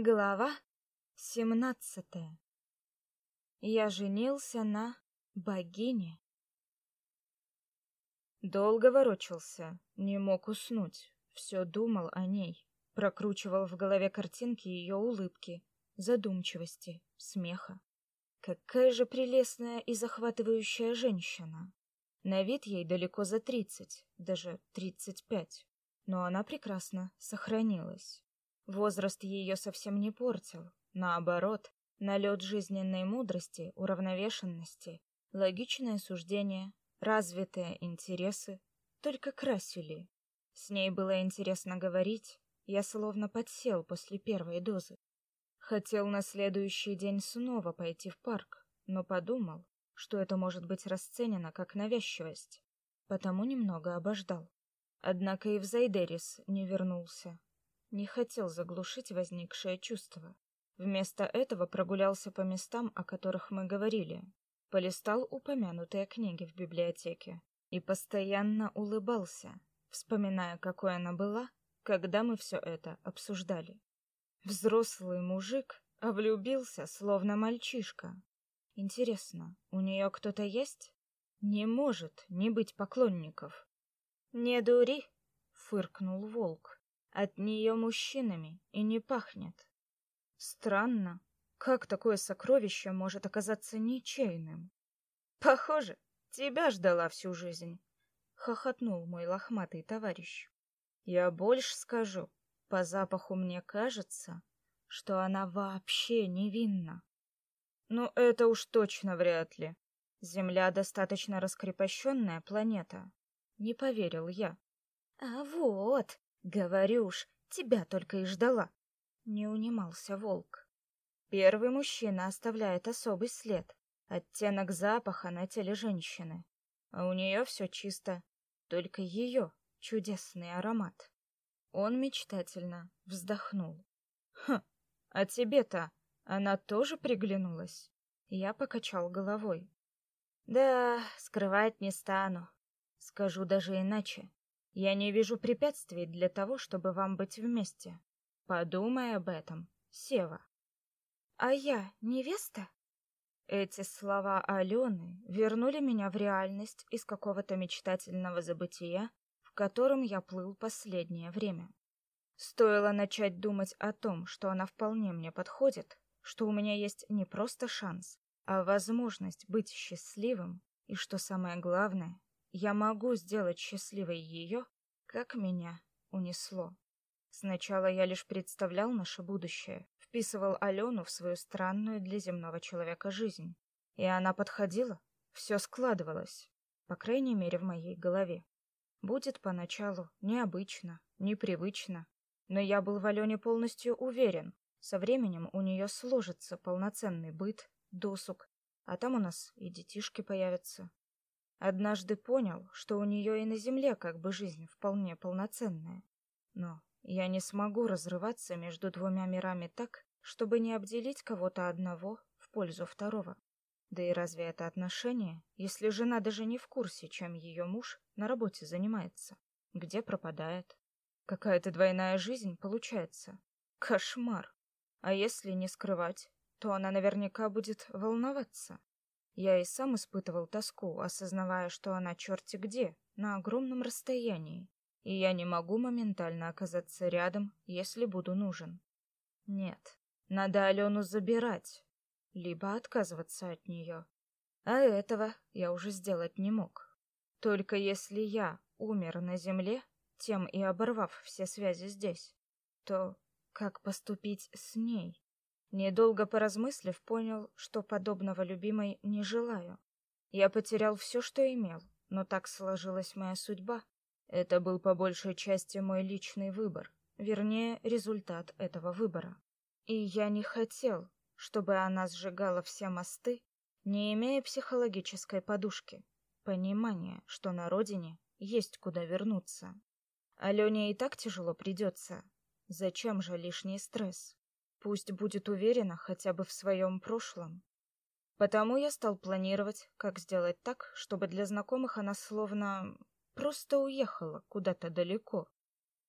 Глава семнадцатая. Я женился на богине. Долго ворочался, не мог уснуть, все думал о ней, прокручивал в голове картинки ее улыбки, задумчивости, смеха. Какая же прелестная и захватывающая женщина. На вид ей далеко за тридцать, даже тридцать пять, но она прекрасно сохранилась. Возраст ее совсем не портил, наоборот, налет жизненной мудрости, уравновешенности, логичное суждение, развитые интересы только красили. С ней было интересно говорить, я словно подсел после первой дозы. Хотел на следующий день снова пойти в парк, но подумал, что это может быть расценено как навязчивость, потому немного обождал. Однако и в Зайдерис не вернулся не хотел заглушить возникшее чувство. Вместо этого прогулялся по местам, о которых мы говорили, полистал упомянутые книги в библиотеке и постоянно улыбался, вспоминая, какой она была, когда мы все это обсуждали. Взрослый мужик, а влюбился, словно мальчишка. Интересно, у нее кто-то есть? Не может не быть поклонников. Не дури, фыркнул волк. От нее мужчинами и не пахнет. Странно, как такое сокровище может оказаться ничейным? Похоже, тебя ждала всю жизнь, хохотнул мой лохматый товарищ. Я больше скажу, по запаху мне кажется, что она вообще невинна. Ну, это уж точно вряд ли. Земля достаточно раскрепощенная планета. Не поверил я. А вот, Говорю ж, тебя только и ждала. Не унимался волк. Первый мужчина оставляет особый след, оттенок запаха на теле женщины. А у нее все чисто, только ее чудесный аромат. Он мечтательно вздохнул. Хм, а тебе-то она тоже приглянулась? Я покачал головой. Да, скрывать не стану. Скажу даже иначе. Я не вижу препятствий для того, чтобы вам быть вместе. Подумай об этом, Сева. А я невеста? Эти слова Алены вернули меня в реальность из какого-то мечтательного забытия, в котором я плыл последнее время. Стоило начать думать о том, что она вполне мне подходит, что у меня есть не просто шанс, а возможность быть счастливым, и что самое главное, я могу сделать счастливой ее, как меня унесло. Сначала я лишь представлял наше будущее, вписывал Алену в свою странную для земного человека жизнь. И она подходила, все складывалось, по крайней мере в моей голове. Будет поначалу необычно, непривычно, но я был в Алене полностью уверен. Со временем у нее сложится полноценный быт, досуг, а там у нас и детишки появятся. Однажды понял, что у нее и на земле как бы жизнь вполне полноценная. Но я не смогу разрываться между двумя мирами так, чтобы не обделить кого-то одного в пользу второго. Да и разве это отношение, если жена даже не в курсе, чем ее муж на работе занимается, где пропадает? Какая-то двойная жизнь получается. Кошмар. А если не скрывать, то она наверняка будет волноваться. Я и сам испытывал тоску, осознавая, что она черти где, на огромном расстоянии, и я не могу моментально оказаться рядом, если буду нужен. Нет, надо Алену забирать, либо отказываться от нее. А этого я уже сделать не мог. Только если я умер на земле, тем и оборвав все связи здесь, то как поступить с ней? Недолго поразмыслив, понял, что подобного любимой не желаю. Я потерял все, что имел, но так сложилась моя судьба. Это был по большей части мой личный выбор, вернее, результат этого выбора. И я не хотел, чтобы она сжигала все мосты, не имея психологической подушки, понимания, что на родине есть куда вернуться. Алене и так тяжело придется. Зачем же лишний стресс? Пусть будет уверена хотя бы в своем прошлом. Потому я стал планировать, как сделать так, чтобы для знакомых она словно просто уехала куда-то далеко.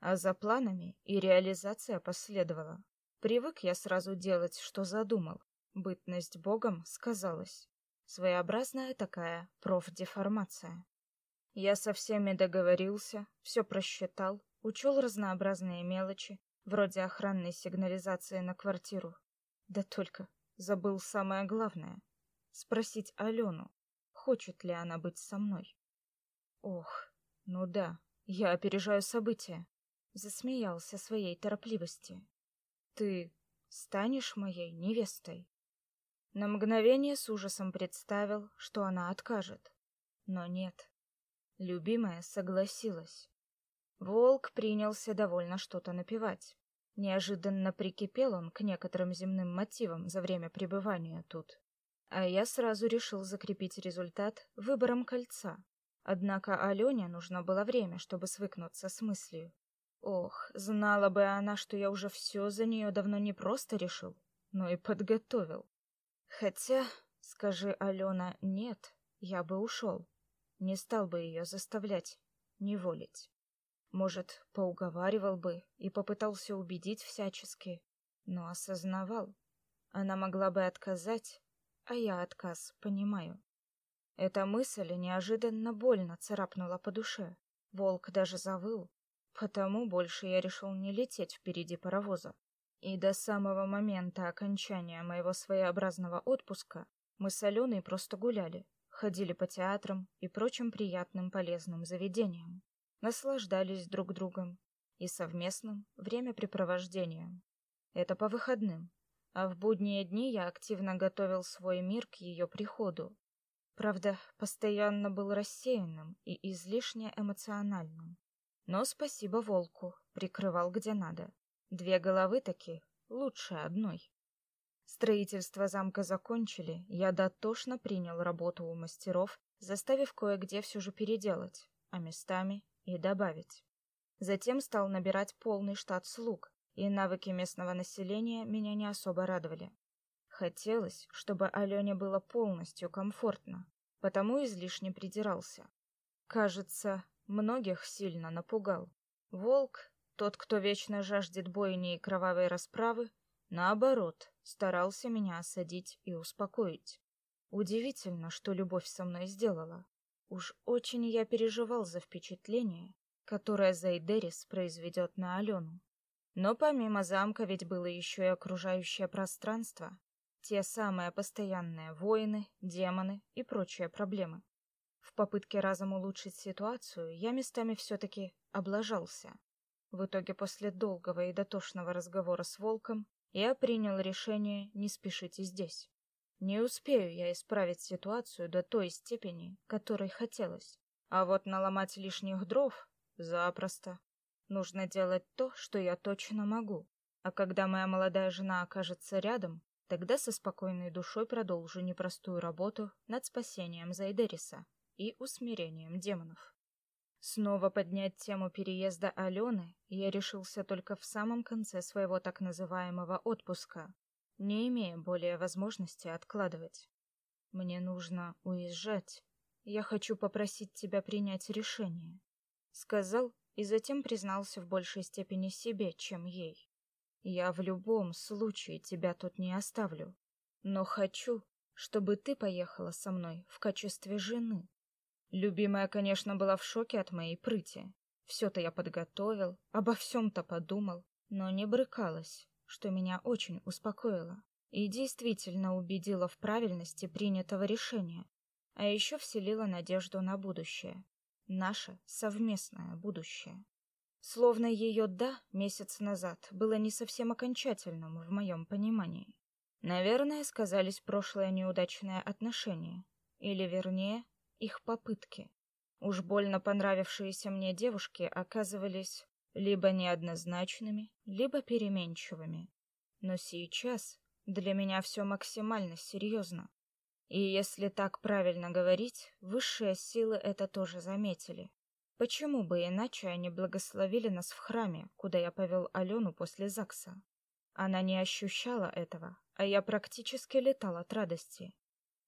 А за планами и реализация последовала. Привык я сразу делать, что задумал. Бытность богом сказалась. Своеобразная такая профдеформация. Я со всеми договорился, все просчитал, учел разнообразные мелочи, вроде охранной сигнализации на квартиру. Да только забыл самое главное — спросить Алену, хочет ли она быть со мной. Ох, ну да, я опережаю события. Засмеялся своей торопливости. Ты станешь моей невестой? На мгновение с ужасом представил, что она откажет. Но нет. Любимая согласилась. Волк принялся довольно что-то напевать. Неожиданно прикипел он к некоторым земным мотивам за время пребывания тут. А я сразу решил закрепить результат выбором кольца. Однако Алене нужно было время, чтобы свыкнуться с мыслью. Ох, знала бы она, что я уже все за нее давно не просто решил, но и подготовил. Хотя, скажи Алена нет, я бы ушел. Не стал бы ее заставлять, неволить. Может, поуговаривал бы и попытался убедить всячески, но осознавал. Она могла бы отказать, а я отказ понимаю. Эта мысль неожиданно больно царапнула по душе. Волк даже завыл, потому больше я решил не лететь впереди паровоза. И до самого момента окончания моего своеобразного отпуска мы с Аленой просто гуляли, ходили по театрам и прочим приятным полезным заведениям, наслаждались друг другом и совместным времяпрепровождением. Это по выходным, а в будние дни я активно готовил свой мир к ее приходу, Правда, постоянно был рассеянным и излишне эмоциональным. Но спасибо волку, прикрывал где надо. Две головы таки лучше одной. Строительство замка закончили, я дотошно принял работу у мастеров, заставив кое-где все же переделать, а местами и добавить. Затем стал набирать полный штат слуг, и навыки местного населения меня не особо радовали. Хотелось, чтобы Алене было полностью комфортно, потому излишне придирался. Кажется, многих сильно напугал. Волк, тот, кто вечно жаждет бойни и кровавой расправы, наоборот, старался меня осадить и успокоить. Удивительно, что любовь со мной сделала. Уж очень я переживал за впечатление, которое Зайдерис произведет на Алену. Но помимо замка ведь было еще и окружающее пространство, те самые постоянные войны, демоны и прочие проблемы. В попытке разом улучшить ситуацию я местами все-таки облажался. В итоге после долгого и дотошного разговора с Волком я принял решение не спешить и здесь. Не успею я исправить ситуацию до той степени, которой хотелось. А вот наломать лишних дров запросто. Нужно делать то, что я точно могу. А когда моя молодая жена окажется рядом, Тогда со спокойной душой продолжу непростую работу над спасением Зайдериса и усмирением демонов. Снова поднять тему переезда Алены я решился только в самом конце своего так называемого отпуска, не имея более возможности откладывать. Мне нужно уезжать. Я хочу попросить тебя принять решение, сказал и затем признался в большей степени себе, чем ей. Я в любом случае тебя тут не оставлю, но хочу, чтобы ты поехала со мной в качестве жены. Любимая, конечно, была в шоке от моей прыти. Все-то я подготовил, обо всем-то подумал, но не брыкалась, что меня очень успокоило и действительно убедило в правильности принятого решения, а еще вселило надежду на будущее, наше совместное будущее. Словно ее «да» месяц назад было не совсем окончательным в моем понимании. Наверное, сказались прошлые неудачные отношения, или, вернее, их попытки. Уж больно понравившиеся мне девушки оказывались либо неоднозначными, либо переменчивыми. Но сейчас для меня все максимально серьезно. И если так правильно говорить, высшие силы это тоже заметили. Почему бы иначе они благословили нас в храме, куда я повел Алену после ЗАГСа? Она не ощущала этого, а я практически летал от радости.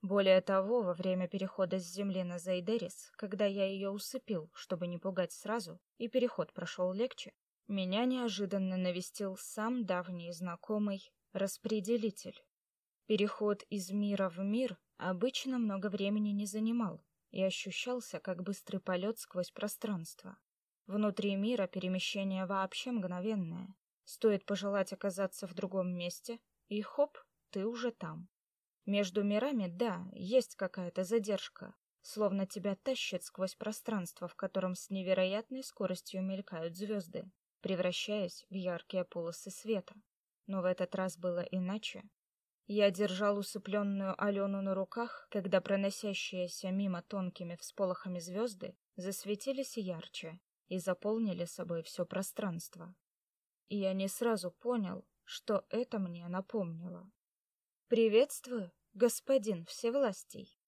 Более того, во время перехода с земли на Зайдерис, когда я ее усыпил, чтобы не пугать сразу, и переход прошел легче, меня неожиданно навестил сам давний знакомый распределитель. Переход из мира в мир обычно много времени не занимал и ощущался как быстрый полет сквозь пространство. Внутри мира перемещение вообще мгновенное. Стоит пожелать оказаться в другом месте, и хоп, ты уже там. Между мирами, да, есть какая-то задержка, словно тебя тащит сквозь пространство, в котором с невероятной скоростью мелькают звезды, превращаясь в яркие полосы света. Но в этот раз было иначе. Я держал усыпленную Алену на руках, когда проносящиеся мимо тонкими всполохами звезды засветились ярче и заполнили собой все пространство. И я не сразу понял, что это мне напомнило. «Приветствую, господин Всевластий!»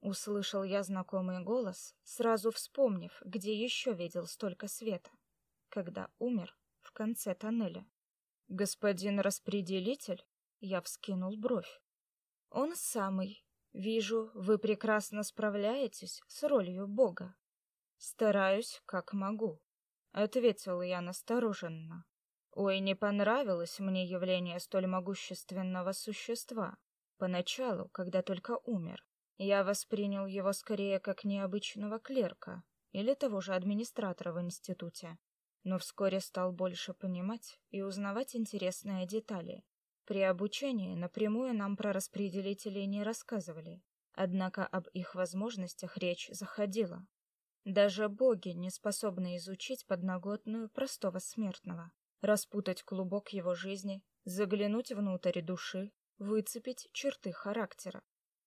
Услышал я знакомый голос, сразу вспомнив, где еще видел столько света, когда умер в конце тоннеля. «Господин распределитель?» Я вскинул бровь. «Он самый. Вижу, вы прекрасно справляетесь с ролью Бога». «Стараюсь, как могу», — ответил я настороженно. Ой, не понравилось мне явление столь могущественного существа. Поначалу, когда только умер, я воспринял его скорее как необычного клерка или того же администратора в институте, но вскоре стал больше понимать и узнавать интересные детали. При обучении напрямую нам про распределителей не рассказывали, однако об их возможностях речь заходила. Даже боги не способны изучить подноготную простого смертного, распутать клубок его жизни, заглянуть внутрь души, выцепить черты характера.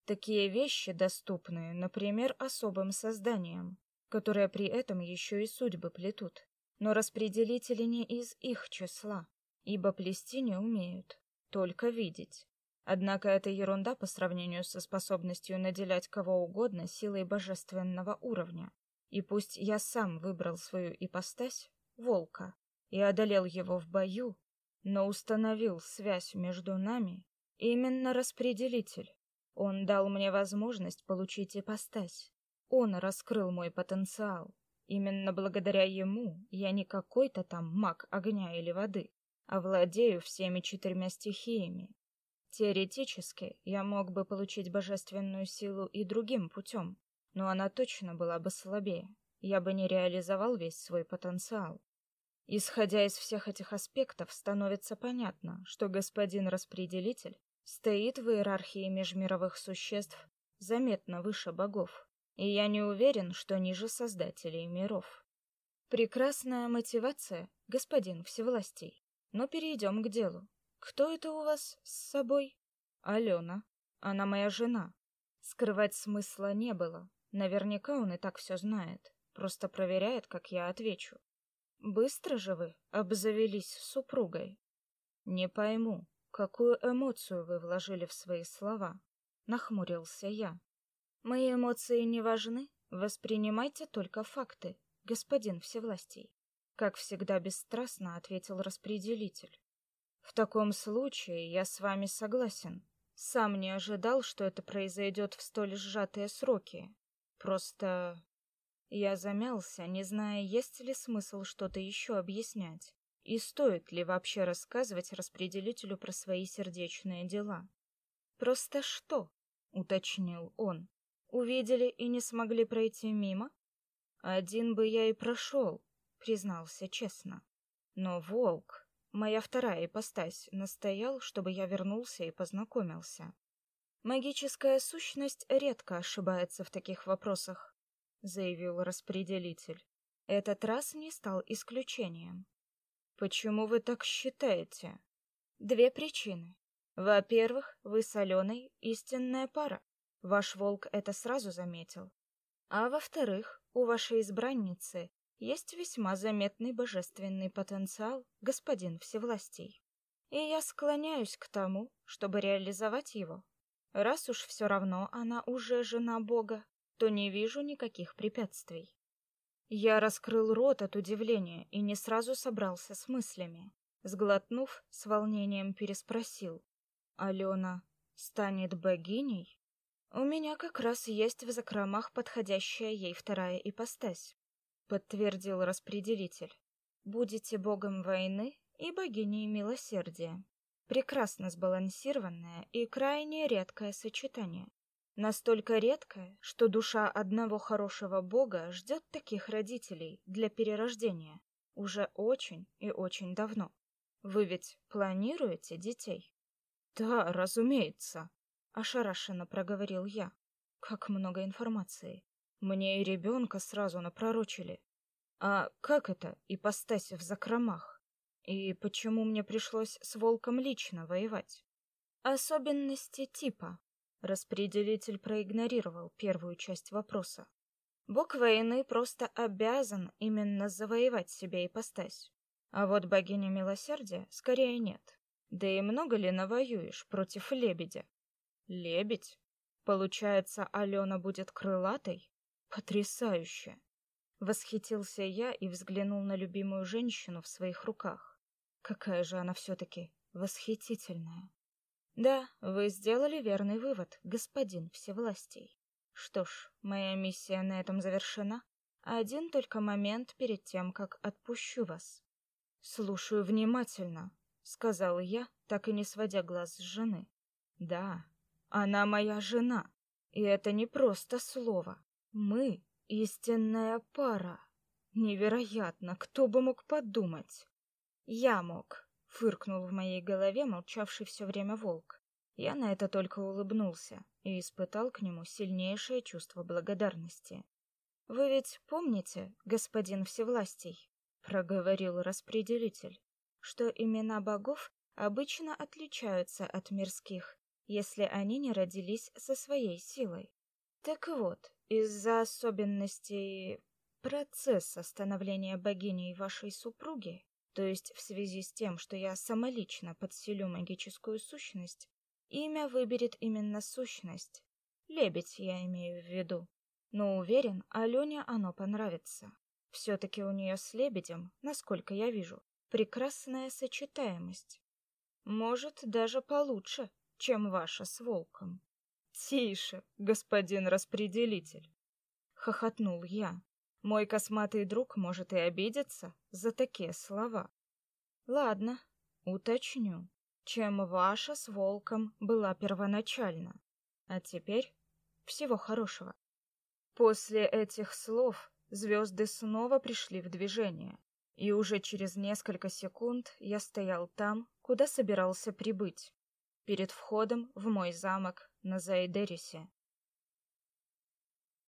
Такие вещи доступны, например, особым созданиям, которые при этом еще и судьбы плетут. Но распределители не из их числа, ибо плести не умеют, только видеть. Однако это ерунда по сравнению со способностью наделять кого угодно силой божественного уровня. И пусть я сам выбрал свою ипостась, волка, и одолел его в бою, но установил связь между нами именно распределитель. Он дал мне возможность получить ипостась. Он раскрыл мой потенциал. Именно благодаря ему я не какой-то там маг огня или воды, а владею всеми четырьмя стихиями. Теоретически я мог бы получить божественную силу и другим путем, но она точно была бы слабее. Я бы не реализовал весь свой потенциал. Исходя из всех этих аспектов, становится понятно, что господин распределитель стоит в иерархии межмировых существ заметно выше богов, и я не уверен, что ниже создателей миров. Прекрасная мотивация, господин Всевластий. Но перейдем к делу. Кто это у вас с собой? Алена. Она моя жена. Скрывать смысла не было. Наверняка он и так все знает. Просто проверяет, как я отвечу. Быстро же вы обзавелись супругой. Не пойму, какую эмоцию вы вложили в свои слова, нахмурился я. Мои эмоции не важны, воспринимайте только факты, господин Всевластий, как всегда бесстрастно ответил распределитель. В таком случае я с вами согласен. Сам не ожидал, что это произойдет в столь сжатые сроки. Просто я замялся, не зная, есть ли смысл что-то еще объяснять, и стоит ли вообще рассказывать распределителю про свои сердечные дела. «Просто что?» — уточнил он. «Увидели и не смогли пройти мимо?» «Один бы я и прошел», — признался честно. «Но волк, моя вторая ипостась, настоял, чтобы я вернулся и познакомился». Магическая сущность редко ошибается в таких вопросах заявил распределитель. Этот раз не стал исключением. Почему вы так считаете? Две причины. Во-первых, вы с Аленой истинная пара. Ваш волк это сразу заметил. А во-вторых, у вашей избранницы есть весьма заметный божественный потенциал, господин Всевластий. И я склоняюсь к тому, чтобы реализовать его. Раз уж все равно она уже жена Бога, то не вижу никаких препятствий. Я раскрыл рот от удивления и не сразу собрался с мыслями. Сглотнув, с волнением переспросил: "Алена станет богиней?" У меня как раз есть в закромах подходящая ей вторая ипостась, подтвердил распределитель. будете богом войны и богиней милосердия. Прекрасно сбалансированное и крайне редкое сочетание. Настолько редкое, что душа одного хорошего бога ждет таких родителей для перерождения уже очень и очень давно. Вы ведь планируете детей? Да, разумеется, ошарашенно проговорил я. Как много информации. Мне и ребенка сразу напророчили. А как это ипостась в закромах? И почему мне пришлось с волком лично воевать? Особенности типа. Распределитель проигнорировал первую часть вопроса. Бог войны просто обязан именно завоевать себе ипостась. А вот богиня милосердия скорее нет. Да и много ли навоюешь против лебедя? Лебедь? Получается, Алена будет крылатой? Потрясающе! Восхитился я и взглянул на любимую женщину в своих руках. Какая же она все-таки восхитительная. Да, вы сделали верный вывод, господин Всевластий. Что ж, моя миссия на этом завершена. Один только момент перед тем, как отпущу вас. Слушаю внимательно, сказал я, так и не сводя глаз с жены. Да, она моя жена, и это не просто слово. Мы истинная пара. Невероятно, кто бы мог подумать? Я мог, фыркнул в моей голове молчавший все время волк. Я на это только улыбнулся и испытал к нему сильнейшее чувство благодарности. Вы ведь помните, господин Всевластий, проговорил распределитель, что имена богов обычно отличаются от мирских, если они не родились со своей силой. Так вот, из-за особенностей процесса становления богиней вашей супруги, то есть в связи с тем, что я самолично подселю магическую сущность, имя выберет именно сущность. Лебедь я имею в виду. Но уверен, Алене оно понравится. Все-таки у нее с лебедем, насколько я вижу, прекрасная сочетаемость. Может, даже получше, чем ваша с волком. Тише, господин распределитель, хохотнул я. Мой косматый друг может и обидеться за такие слова. Ладно, уточню, чем ваша с волком была первоначально. А теперь всего хорошего. После этих слов звезды снова пришли в движение, и уже через несколько секунд я стоял там, куда собирался прибыть, перед входом в мой замок на Зайдерисе.